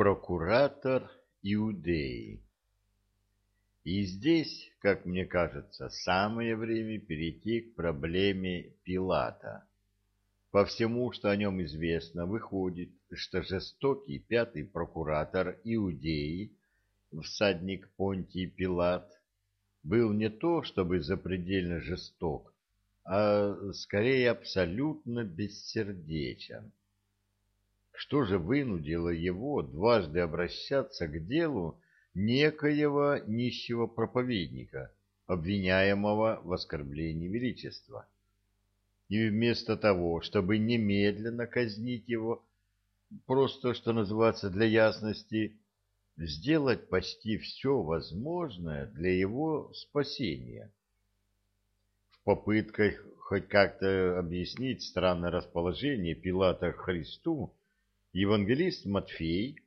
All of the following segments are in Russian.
Прокуратор Иудеи И здесь, как мне кажется, самое время перейти к проблеме Пилата. По всему, что о нем известно, выходит, что жестокий пятый прокуратор Иудеи, всадник Понтий Пилат, был не то чтобы запредельно жесток, а скорее абсолютно бессердечен. Что же вынудило его дважды обращаться к делу некоего нищего проповедника, обвиняемого в оскорблении величества? И вместо того, чтобы немедленно казнить его, просто, что называется, для ясности, сделать почти все возможное для его спасения. В попытках хоть как-то объяснить странное расположение Пилата к Христу, евангелист Матфей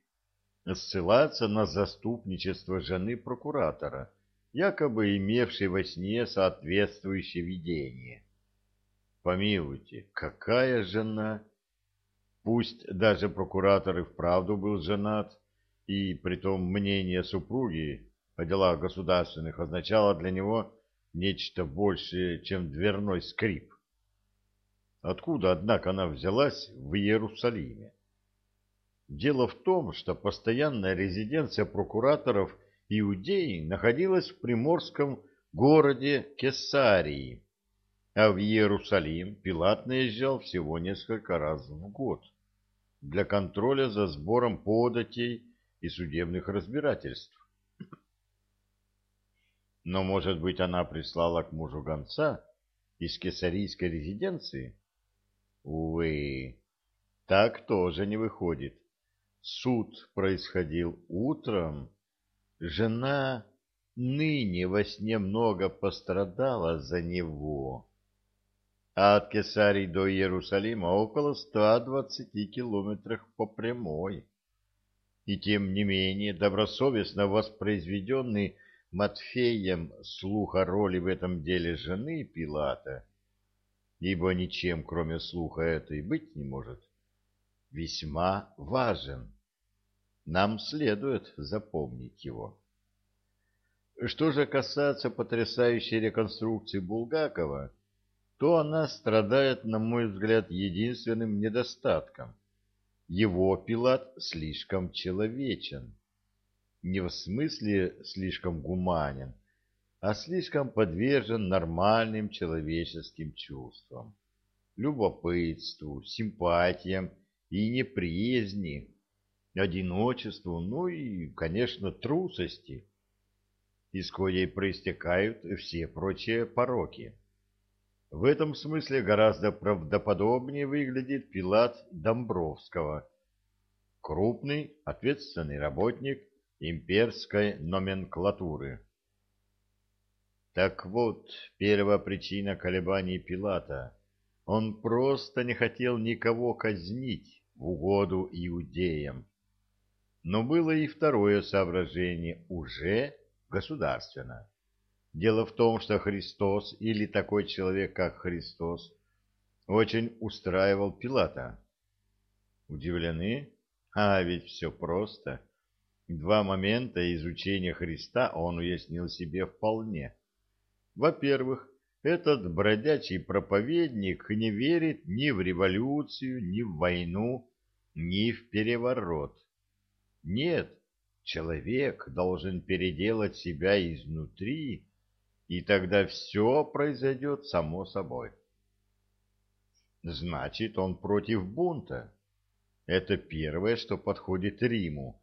ссылается на заступничество жены прокуратора, якобы имевшей во сне соответствующее видение. Помилуйте, какая жена? Пусть даже прокуратор и вправду был женат, и притом мнение супруги о делах государственных означало для него нечто большее, чем дверной скрип. Откуда, однако, она взялась в Иерусалиме? Дело в том, что постоянная резиденция прокураторов Иудеи находилась в приморском городе Кесарии, а в Иерусалим Пилат наезжал всего несколько раз в год для контроля за сбором податей и судебных разбирательств. Но, может быть, она прислала к мужу гонца из кесарийской резиденции? Увы, так тоже не выходит. Суд происходил утром. Жена ныне во сне много пострадала за него. А от Кесарии до Иерусалима около 120 километров по прямой. И тем не менее добросовестно воспроизведенный Матфеем слух о роли в этом деле жены Пилата, ибо ничем, кроме слуха, это и быть не может, весьма важен. Нам следует запомнить его. Что же касается потрясающей реконструкции Булгакова, то она страдает, на мой взгляд, единственным недостатком. Его Пилат слишком человечен. Не в смысле слишком гуманен, а слишком подвержен нормальным человеческим чувствам, любопытству, симпатиям и неприязни одиночеству, ну и, конечно, трусости, из коей проистекают все прочие пороки. В этом смысле гораздо правдоподобнее выглядит Пилат Домбровского, крупный, ответственный работник имперской номенклатуры. Так вот, первая причина колебаний Пилата. Он просто не хотел никого казнить в угоду иудеям. Но было и второе соображение, уже государственно. Дело в том, что Христос, или такой человек, как Христос, очень устраивал Пилата. Удивлены? А ведь все просто. Два момента изучения Христа он уяснил себе вполне. Во-первых, этот бродячий проповедник не верит ни в революцию, ни в войну, ни в переворот. Нет, человек должен переделать себя изнутри, и тогда все произойдет само собой. Значит, он против бунта. Это первое, что подходит Риму.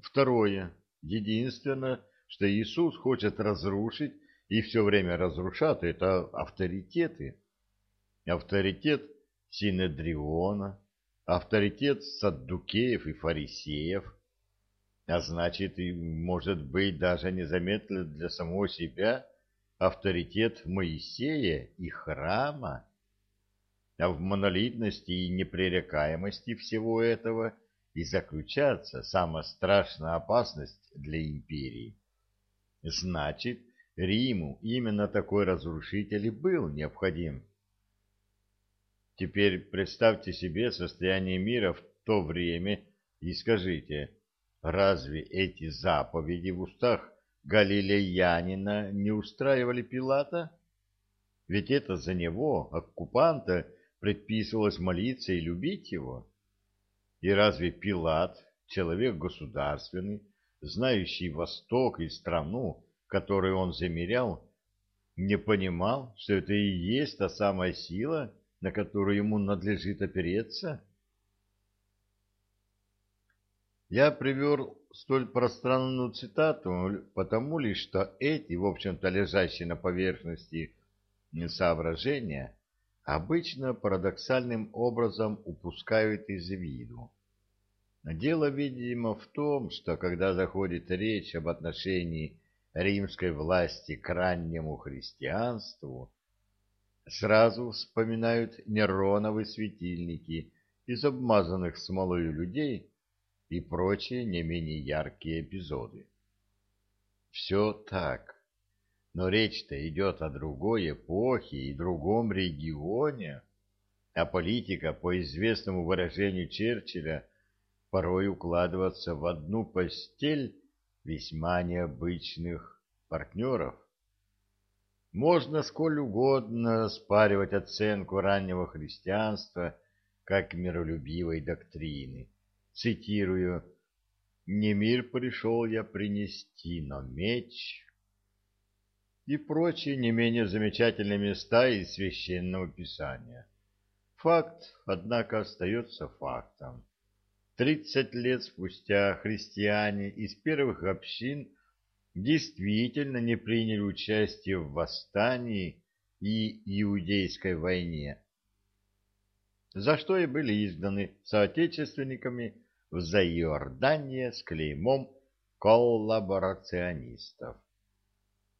Второе. Единственное, что Иисус хочет разрушить и все время разрушает, это авторитеты. Авторитет Синедриона, авторитет саддукеев и фарисеев, а значит, и, может быть, даже незаметно для самого себя авторитет Моисея и храма. А в монолитности и непререкаемости всего этого и заключается самая страшная опасность для империи. Значит, Риму именно такой разрушитель и был необходим. Теперь представьте себе состояние мира в то время И скажите, разве эти заповеди в устах галилеянина не устраивали Пилата? Ведь это за него, оккупанта, предписывалось молиться и любить его. И разве Пилат, человек государственный, знающий Восток и страну, которую он замерял, не понимал, что это и есть та самая сила, на которую ему надлежит опереться? Я привел столь пространную цитату потому лишь, что эти, в общем-то, лежащие на поверхности соображения, обычно парадоксальным образом упускают из виду. Дело, видимо, в том, что когда заходит речь об отношении римской власти к раннему христианству, сразу вспоминают Нероновы светильники из обмазанных смолой людей и прочие не менее яркие эпизоды. Все так, но речь-то идет о другой эпохе и другом регионе, а политика, по известному выражению Черчилля, порой укладываться в одну постель весьма необычных партнеров. Можно сколь угодно спаривать оценку раннего христианства как миролюбивой доктрины. Цитирую «Не мир пришел я принести, но меч» и прочие не менее замечательные места из Священного Писания. Факт, однако, остается фактом. Тридцать лет спустя христиане из первых общин действительно не приняли участие в восстании и иудейской войне, за что и были изгнаны соотечественниками в Заиордание с клеймом коллаборационистов.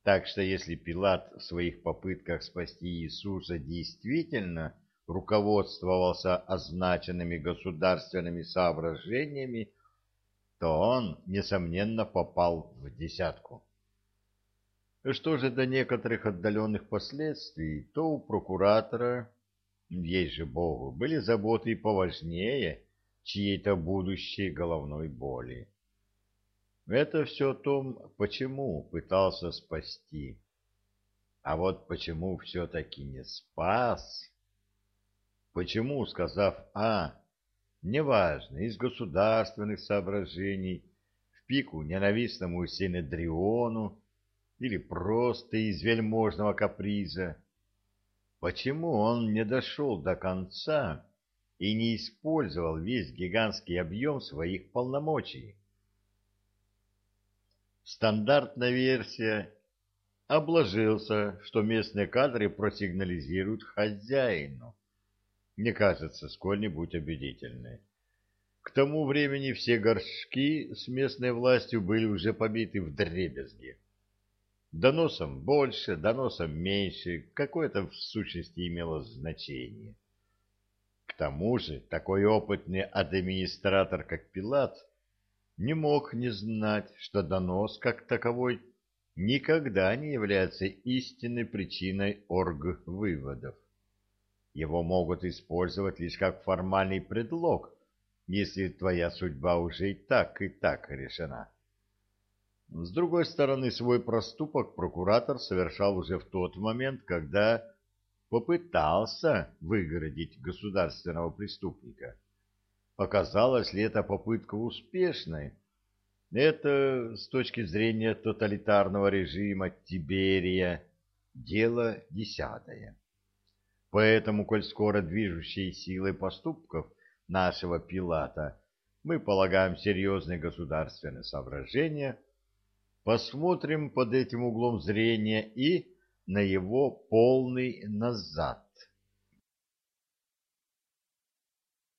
Так что если Пилат в своих попытках спасти Иисуса действительно руководствовался означенными государственными соображениями, то он, несомненно, попал в десятку. Что же до некоторых отдаленных последствий, то у прокуратора, есть же Богу, были заботы и поважнее чьей-то будущей головной боли. Это все о том, почему пытался спасти. А вот почему все-таки не спас? Почему, сказав «А», неважно, из государственных соображений, в пику ненавистному Синедриону или просто из вельможного каприза, почему он не дошел до конца и не использовал весь гигантский объем своих полномочий? Стандартная версия обложился, что местные кадры просигнализируют хозяину. Не кажется сколь-нибудь убедительной. К тому времени все горшки с местной властью были уже побиты в дребезги. Доносом больше, доносом меньше, какое-то в сущности имело значение. К тому же такой опытный администратор, как Пилат, не мог не знать, что донос как таковой никогда не является истинной причиной орг-выводов. Его могут использовать лишь как формальный предлог, если твоя судьба уже и так, и так решена. С другой стороны, свой проступок прокуратор совершал уже в тот момент, когда попытался выгородить государственного преступника. Оказалась ли эта попытка успешной? Это, с точки зрения тоталитарного режима Тиберия, дело десятое. Поэтому, коль скоро движущей силой поступков нашего Пилата мы полагаем серьезные государственные соображения, посмотрим под этим углом зрения и на его полный назад.